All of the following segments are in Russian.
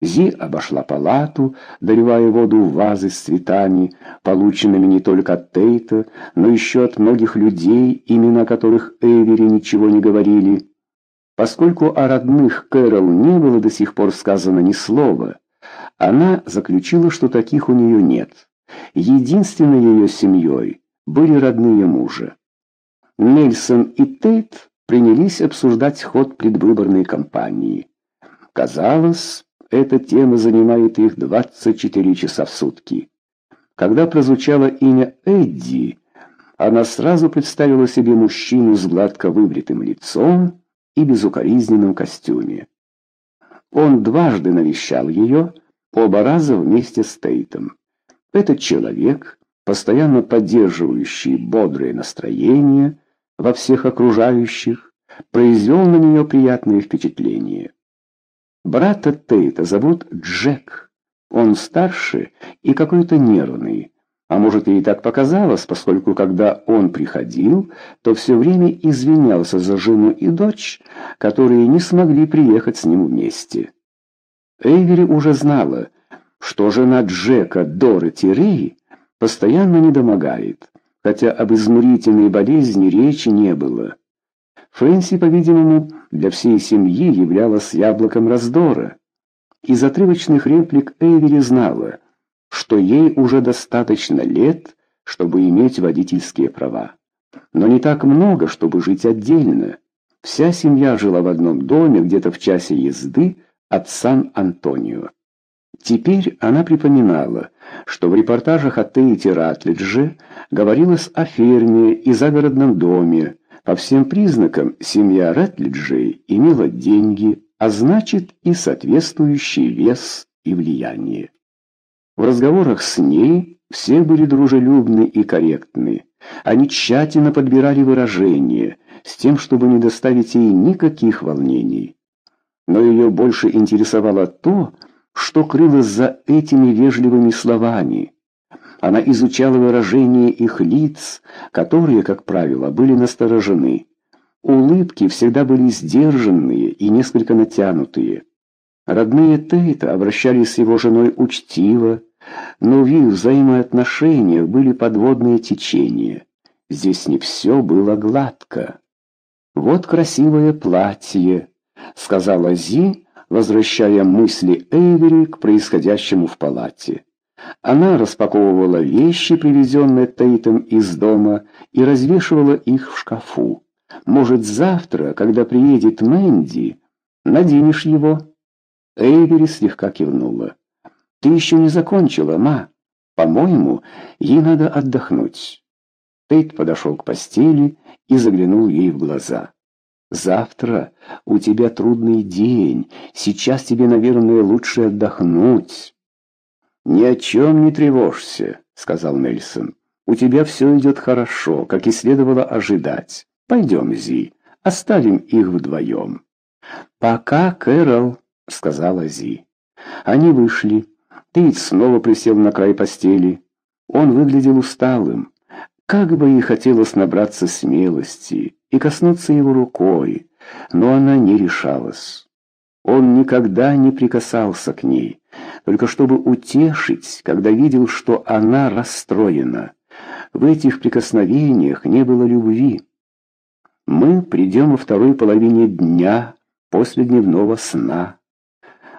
Зи обошла палату, доливая воду в вазы с цветами, полученными не только от Тейта, но еще от многих людей, имена которых Эвери ничего не говорили. Поскольку о родных Кэрол не было до сих пор сказано ни слова, она заключила, что таких у нее нет. Единственной ее семьей были родные мужа. Нельсон и Тейт принялись обсуждать ход предвыборной кампании. Казалось, эта тема занимает их 24 часа в сутки. Когда прозвучало имя Эдди, она сразу представила себе мужчину с гладко выбритым лицом и безукоризненном костюме. Он дважды навещал ее, оба раза вместе с Тейтом. Этот человек, постоянно поддерживающий бодрое настроение во всех окружающих, произвел на нее приятное впечатление. Брата Тейта зовут Джек. Он старше и какой-то нервный. А может, ей так показалось, поскольку когда он приходил, то все время извинялся за жену и дочь, которые не смогли приехать с ним вместе. Эйвери уже знала, что жена Джека, Дороти Рей, постоянно недомогает, хотя об измурительной болезни речи не было. Фрэнси, по-видимому, для всей семьи являлась яблоком раздора. Из отрывочных реплик Эйвери знала, что ей уже достаточно лет, чтобы иметь водительские права. Но не так много, чтобы жить отдельно. Вся семья жила в одном доме, где-то в часе езды от Сан-Антонио. Теперь она припоминала, что в репортажах о Тейте Ратлидже говорилось о ферме и загородном доме, по всем признакам семья Рэтлиджей имела деньги, а значит и соответствующий вес и влияние. В разговорах с ней все были дружелюбны и корректны. Они тщательно подбирали выражения, с тем, чтобы не доставить ей никаких волнений. Но ее больше интересовало то, что крылось за этими вежливыми словами. Она изучала выражения их лиц, которые, как правило, были насторожены. Улыбки всегда были сдержанные и несколько натянутые. Родные Тейта обращались с его женой учтиво, но в их взаимоотношениях были подводные течения. Здесь не все было гладко. «Вот красивое платье», — сказала Зи, возвращая мысли Эйвери к происходящему в палате. Она распаковывала вещи, привезенные Тейтом из дома, и развешивала их в шкафу. «Может, завтра, когда приедет Мэнди, наденешь его?» Эйвери слегка кивнула. «Ты еще не закончила, ма. По-моему, ей надо отдохнуть». Тейт подошел к постели и заглянул ей в глаза. «Завтра у тебя трудный день. Сейчас тебе, наверное, лучше отдохнуть». «Ни о чем не тревожься», — сказал Нельсон. «У тебя все идет хорошо, как и следовало ожидать. Пойдем, Зи, оставим их вдвоем». «Пока, Кэрол», — сказала Зи. Они вышли. Тейт снова присел на край постели. Он выглядел усталым. Как бы ей хотелось набраться смелости и коснуться его рукой, но она не решалась. Он никогда не прикасался к ней, только чтобы утешить, когда видел, что она расстроена. В этих прикосновениях не было любви. Мы придем во второй половине дня после дневного сна.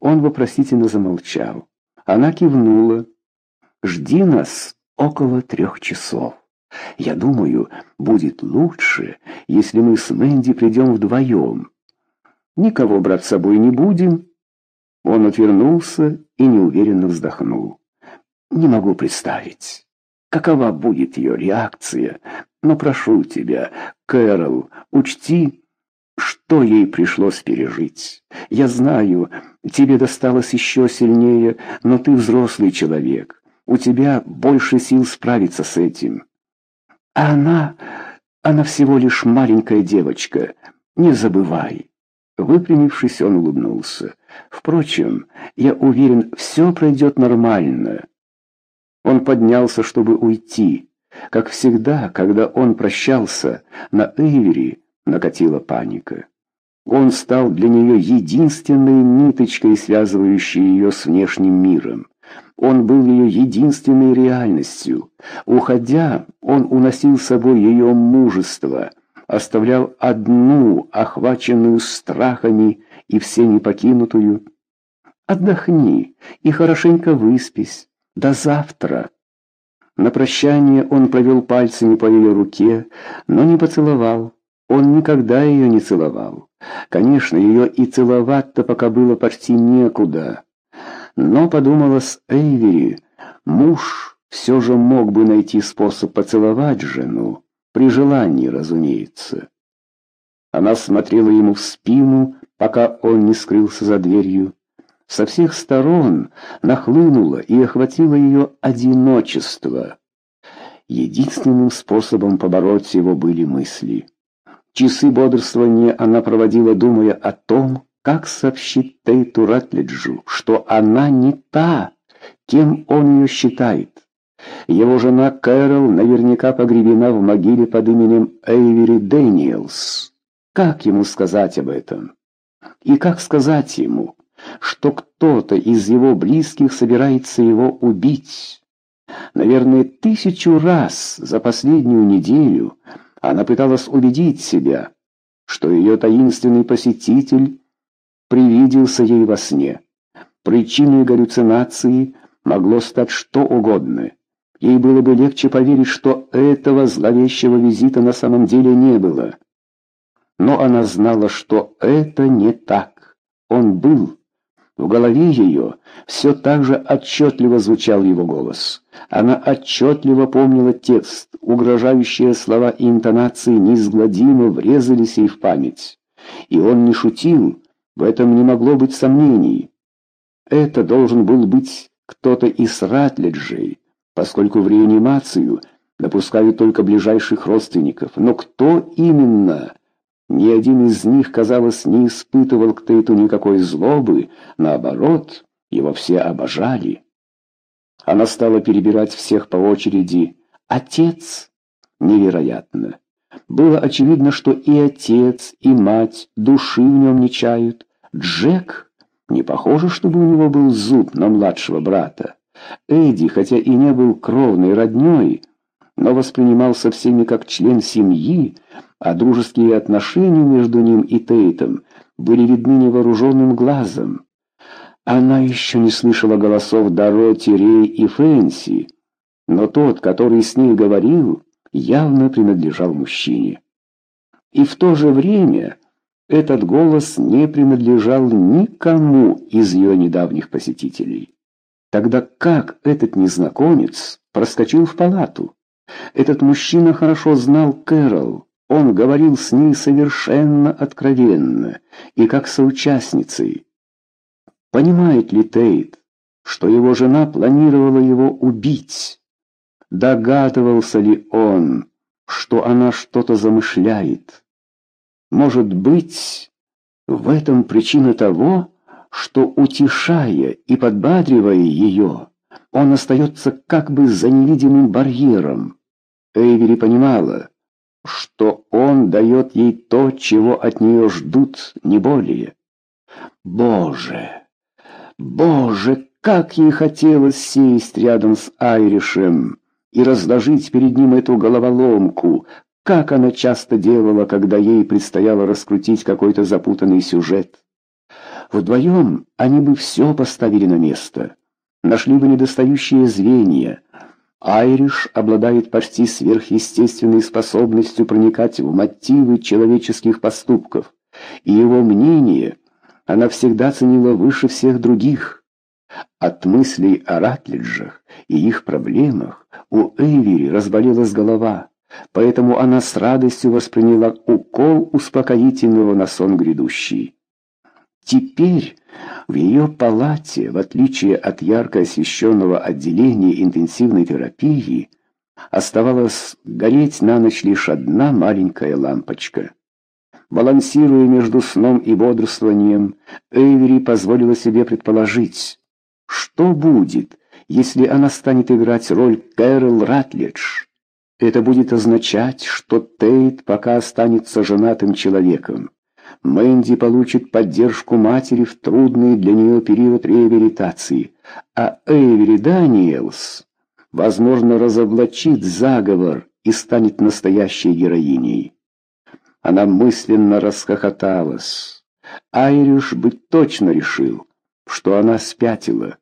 Он вопросительно замолчал. Она кивнула. «Жди нас около трех часов. Я думаю, будет лучше, если мы с Мэнди придем вдвоем. Никого брать с собой не будем, он отвернулся и неуверенно вздохнул. «Не могу представить, какова будет ее реакция, но прошу тебя, Кэрол, учти, что ей пришлось пережить. Я знаю, тебе досталось еще сильнее, но ты взрослый человек, у тебя больше сил справиться с этим. А она, она всего лишь маленькая девочка, не забывай». Выпрямившись, он улыбнулся. «Впрочем, я уверен, все пройдет нормально». Он поднялся, чтобы уйти. Как всегда, когда он прощался, на Эйвери накатила паника. Он стал для нее единственной ниточкой, связывающей ее с внешним миром. Он был ее единственной реальностью. Уходя, он уносил с собой ее мужество, оставлял одну, охваченную страхами и всеми покинутую. «Отдохни и хорошенько выспись. До завтра». На прощание он провел пальцами по ее руке, но не поцеловал. Он никогда ее не целовал. Конечно, ее и целовать-то пока было почти некуда. Но, подумала с Эйвери, муж все же мог бы найти способ поцеловать жену, при желании, разумеется. Она смотрела ему в спину, пока он не скрылся за дверью. Со всех сторон нахлынуло и охватило ее одиночество. Единственным способом побороть его были мысли. Часы бодрствования она проводила, думая о том, как сообщить Тейту Ратлиджу, что она не та, кем он ее считает. Его жена Кэрол наверняка погребена в могиле под именем Эйвери Дэниелс. Как ему сказать об этом? И как сказать ему, что кто-то из его близких собирается его убить? Наверное, тысячу раз за последнюю неделю она пыталась убедить себя, что ее таинственный посетитель привиделся ей во сне. Причиной галлюцинации могло стать что угодно. Ей было бы легче поверить, что этого зловещего визита на самом деле не было. Но она знала, что это не так. Он был в голове ее все так же отчетливо звучал его голос. Она отчетливо помнила текст, угрожающие слова и интонации неизгладимо врезались ей в память. И он не шутил, в этом не могло быть сомнений. Это должен был быть кто-то из Ратледжей, поскольку в реанимацию допускают только ближайших родственников. Но кто именно? Ни один из них, казалось, не испытывал к Тейту никакой злобы, наоборот, его все обожали. Она стала перебирать всех по очереди. «Отец?» Невероятно. Было очевидно, что и отец, и мать души в нем не чают. Джек? Не похоже, чтобы у него был зуб на младшего брата. Эдди, хотя и не был кровной роднёй, но воспринимался всеми как член семьи, а дружеские отношения между ним и Тейтом были видны невооруженным глазом. Она еще не слышала голосов Дороти, Рей и Фэнси, но тот, который с ней говорил, явно принадлежал мужчине. И в то же время этот голос не принадлежал никому из ее недавних посетителей. Тогда как этот незнакомец проскочил в палату? Этот мужчина хорошо знал Кэрол. Он говорил с ней совершенно откровенно и как соучастницей. Понимает ли Тейт, что его жена планировала его убить? Догадывался ли он, что она что-то замышляет? Может быть, в этом причина того, что, утешая и подбадривая ее, он остается как бы за невидимым барьером. Эйвери понимала, что он дает ей то, чего от нее ждут, не более. Боже, боже, как ей хотелось сесть рядом с Айришем и разложить перед ним эту головоломку, как она часто делала, когда ей предстояло раскрутить какой-то запутанный сюжет. Вдвоем они бы все поставили на место, нашли бы недостающие звенья, Айриш обладает почти сверхъестественной способностью проникать в мотивы человеческих поступков, и его мнение она всегда ценила выше всех других. От мыслей о Ратлиджах и их проблемах у Эйвери разболелась голова, поэтому она с радостью восприняла укол успокоительного на сон грядущий. Теперь в ее палате, в отличие от ярко освещенного отделения интенсивной терапии, оставалась гореть на ночь лишь одна маленькая лампочка. Балансируя между сном и бодрствованием, Эйвери позволила себе предположить, что будет, если она станет играть роль Кэрол Ратлидж. Это будет означать, что Тейт пока останется женатым человеком, Мэнди получит поддержку матери в трудный для нее период реабилитации, а Эйвери Даниэлс, возможно, разоблачит заговор и станет настоящей героиней. Она мысленно расхохоталась. Айриш бы точно решил, что она спятила.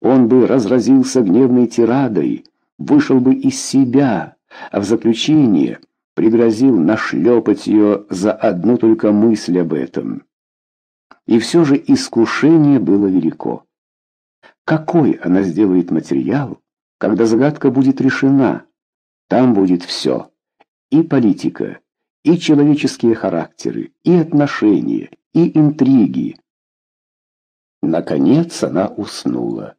Он бы разразился гневной тирадой, вышел бы из себя, а в заключение пригрозил нашлепать ее за одну только мысль об этом. И все же искушение было велико. Какой она сделает материал, когда загадка будет решена? Там будет все. И политика, и человеческие характеры, и отношения, и интриги. Наконец она уснула.